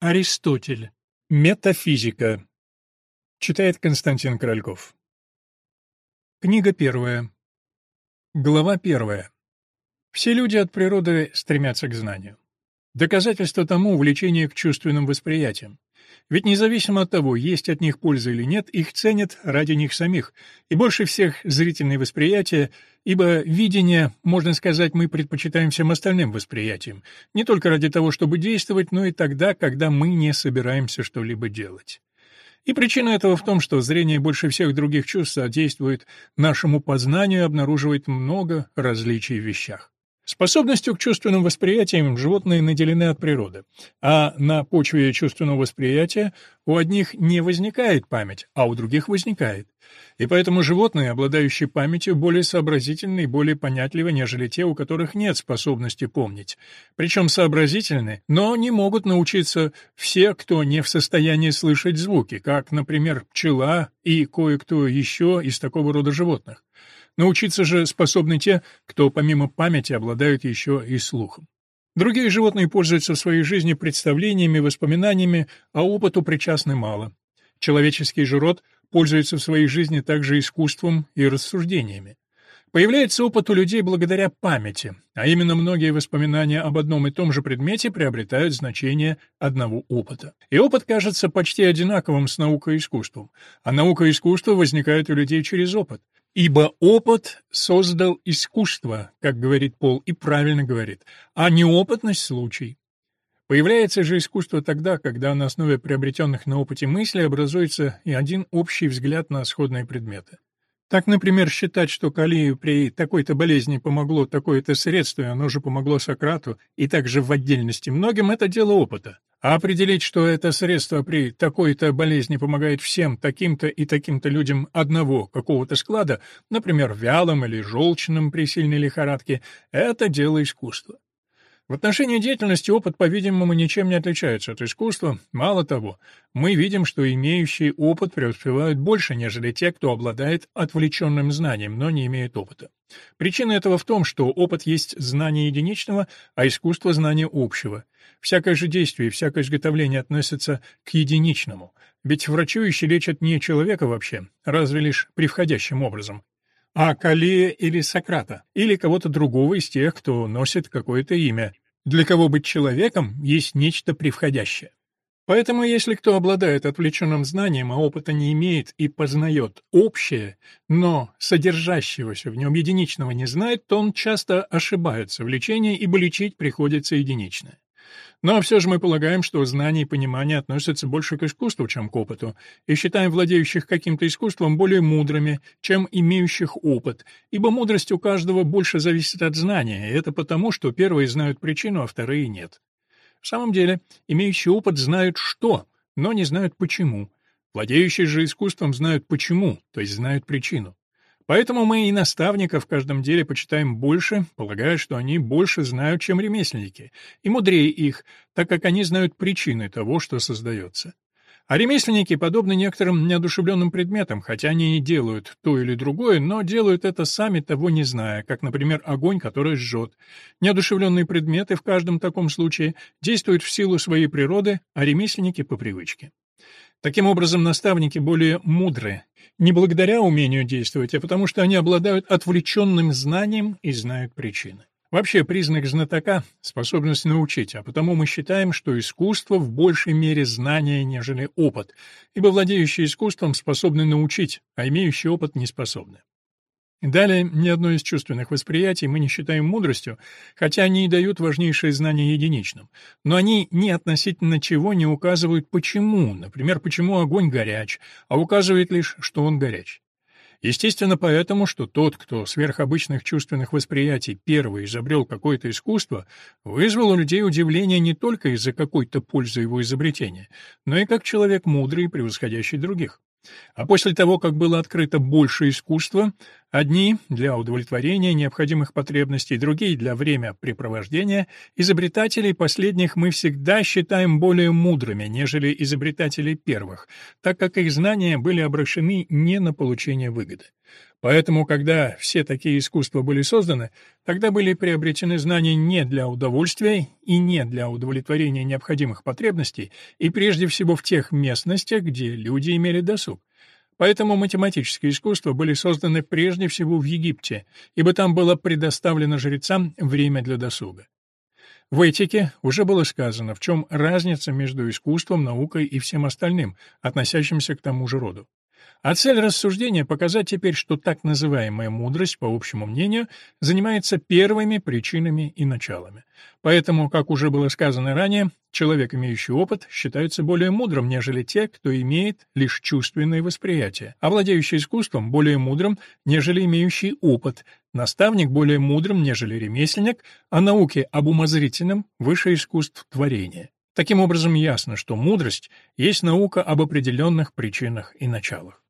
Аристотель. Метафизика. Читает Константин Корольков. Книга первая. Глава первая. Все люди от природы стремятся к знанию. Доказательство тому увлечение к чувственным восприятиям. Ведь независимо от того, есть от них польза или нет, их ценят ради них самих, и больше всех зрительные восприятия, ибо видение, можно сказать, мы предпочитаем всем остальным восприятиям, не только ради того, чтобы действовать, но и тогда, когда мы не собираемся что-либо делать. И причина этого в том, что зрение больше всех других чувств содействует нашему познанию обнаруживает много различий в вещах. Способностью к чувственным восприятиям животные наделены от природы, а на почве чувственного восприятия у одних не возникает память, а у других возникает. И поэтому животные, обладающие памятью, более сообразительны и более понятливы, нежели те, у которых нет способности помнить. Причем сообразительны, но не могут научиться все, кто не в состоянии слышать звуки, как, например, пчела и кое-кто еще из такого рода животных. Научиться же способны те, кто помимо памяти обладают еще и слухом. Другие животные пользуются в своей жизни представлениями, воспоминаниями, а опыту причастны мало. Человеческий же род пользуется в своей жизни также искусством и рассуждениями. Появляется опыт у людей благодаря памяти, а именно многие воспоминания об одном и том же предмете приобретают значение одного опыта. И опыт кажется почти одинаковым с наукой и искусством, а наука и искусство возникают у людей через опыт. Ибо опыт создал искусство, как говорит Пол, и правильно говорит, а неопытность — случай. Появляется же искусство тогда, когда на основе приобретенных на опыте мыслей образуется и один общий взгляд на сходные предметы. Так, например, считать, что Калию при такой-то болезни помогло такое-то средство, и оно же помогло Сократу, и также в отдельности многим, это дело опыта. А определить, что это средство при такой-то болезни помогает всем таким-то и таким-то людям одного какого-то склада, например, вялым или желчным при сильной лихорадке, это дело искусства. В отношении деятельности опыт, по-видимому, ничем не отличается от искусства. Мало того, мы видим, что имеющие опыт преуспевают больше, нежели те, кто обладает отвлеченным знанием, но не имеет опыта. Причина этого в том, что опыт есть знание единичного, а искусство — знание общего. Всякое же действие и всякое изготовление относятся к единичному. Ведь врачующий лечат не человека вообще, разве лишь превходящим образом, а Калия или Сократа, или кого-то другого из тех, кто носит какое-то имя. Для кого быть человеком есть нечто превходящее. Поэтому если кто обладает отвлеченным знанием, а опыта не имеет и познает общее, но содержащегося в нем единичного не знает, то он часто ошибается в лечении, ибо лечить приходится единичное. Но все же мы полагаем, что знание и понимание относятся больше к искусству, чем к опыту, и считаем владеющих каким-то искусством более мудрыми, чем имеющих опыт, ибо мудрость у каждого больше зависит от знания, и это потому, что первые знают причину, а вторые нет. В самом деле, имеющие опыт знают что, но не знают почему. Владеющие же искусством знают почему, то есть знают причину. Поэтому мы и наставников в каждом деле почитаем больше, полагая, что они больше знают, чем ремесленники, и мудрее их, так как они знают причины того, что создается. А ремесленники подобны некоторым неодушевленным предметам, хотя они и делают то или другое, но делают это сами того не зная, как, например, огонь, который жжет. Неодушевленные предметы в каждом таком случае действуют в силу своей природы, а ремесленники — по привычке. Таким образом, наставники более мудры, не благодаря умению действовать, а потому что они обладают отвлеченным знанием и знают причины. Вообще, признак знатока — способность научить, а потому мы считаем, что искусство в большей мере знание, нежели опыт, ибо владеющие искусством способны научить, а имеющие опыт не способны. Далее, ни одно из чувственных восприятий мы не считаем мудростью, хотя они и дают важнейшее знание единичным. Но они ни относительно чего не указывают почему, например, почему огонь горяч, а указывают лишь, что он горяч. Естественно, поэтому, что тот, кто сверхобычных чувственных восприятий первый изобрел какое-то искусство, вызвал у людей удивление не только из-за какой-то пользы его изобретения, но и как человек мудрый превосходящий других. А после того, как было открыто больше искусства, одни — для удовлетворения необходимых потребностей, другие — для времяпрепровождения, изобретателей последних мы всегда считаем более мудрыми, нежели изобретателей первых, так как их знания были обращены не на получение выгоды. Поэтому, когда все такие искусства были созданы, тогда были приобретены знания не для удовольствия и не для удовлетворения необходимых потребностей, и прежде всего в тех местностях, где люди имели досуг. Поэтому математические искусства были созданы прежде всего в Египте, ибо там было предоставлено жрецам время для досуга. В этике уже было сказано, в чем разница между искусством, наукой и всем остальным, относящимся к тому же роду. А цель рассуждения — показать теперь, что так называемая мудрость, по общему мнению, занимается первыми причинами и началами. Поэтому, как уже было сказано ранее, человек, имеющий опыт, считается более мудрым, нежели те, кто имеет лишь чувственное восприятие, а владеющий искусством более мудрым, нежели имеющий опыт, наставник более мудрым, нежели ремесленник, а науки об умозрительном выше искусств творения. Таким образом, ясно, что мудрость есть наука об определенных причинах и началах.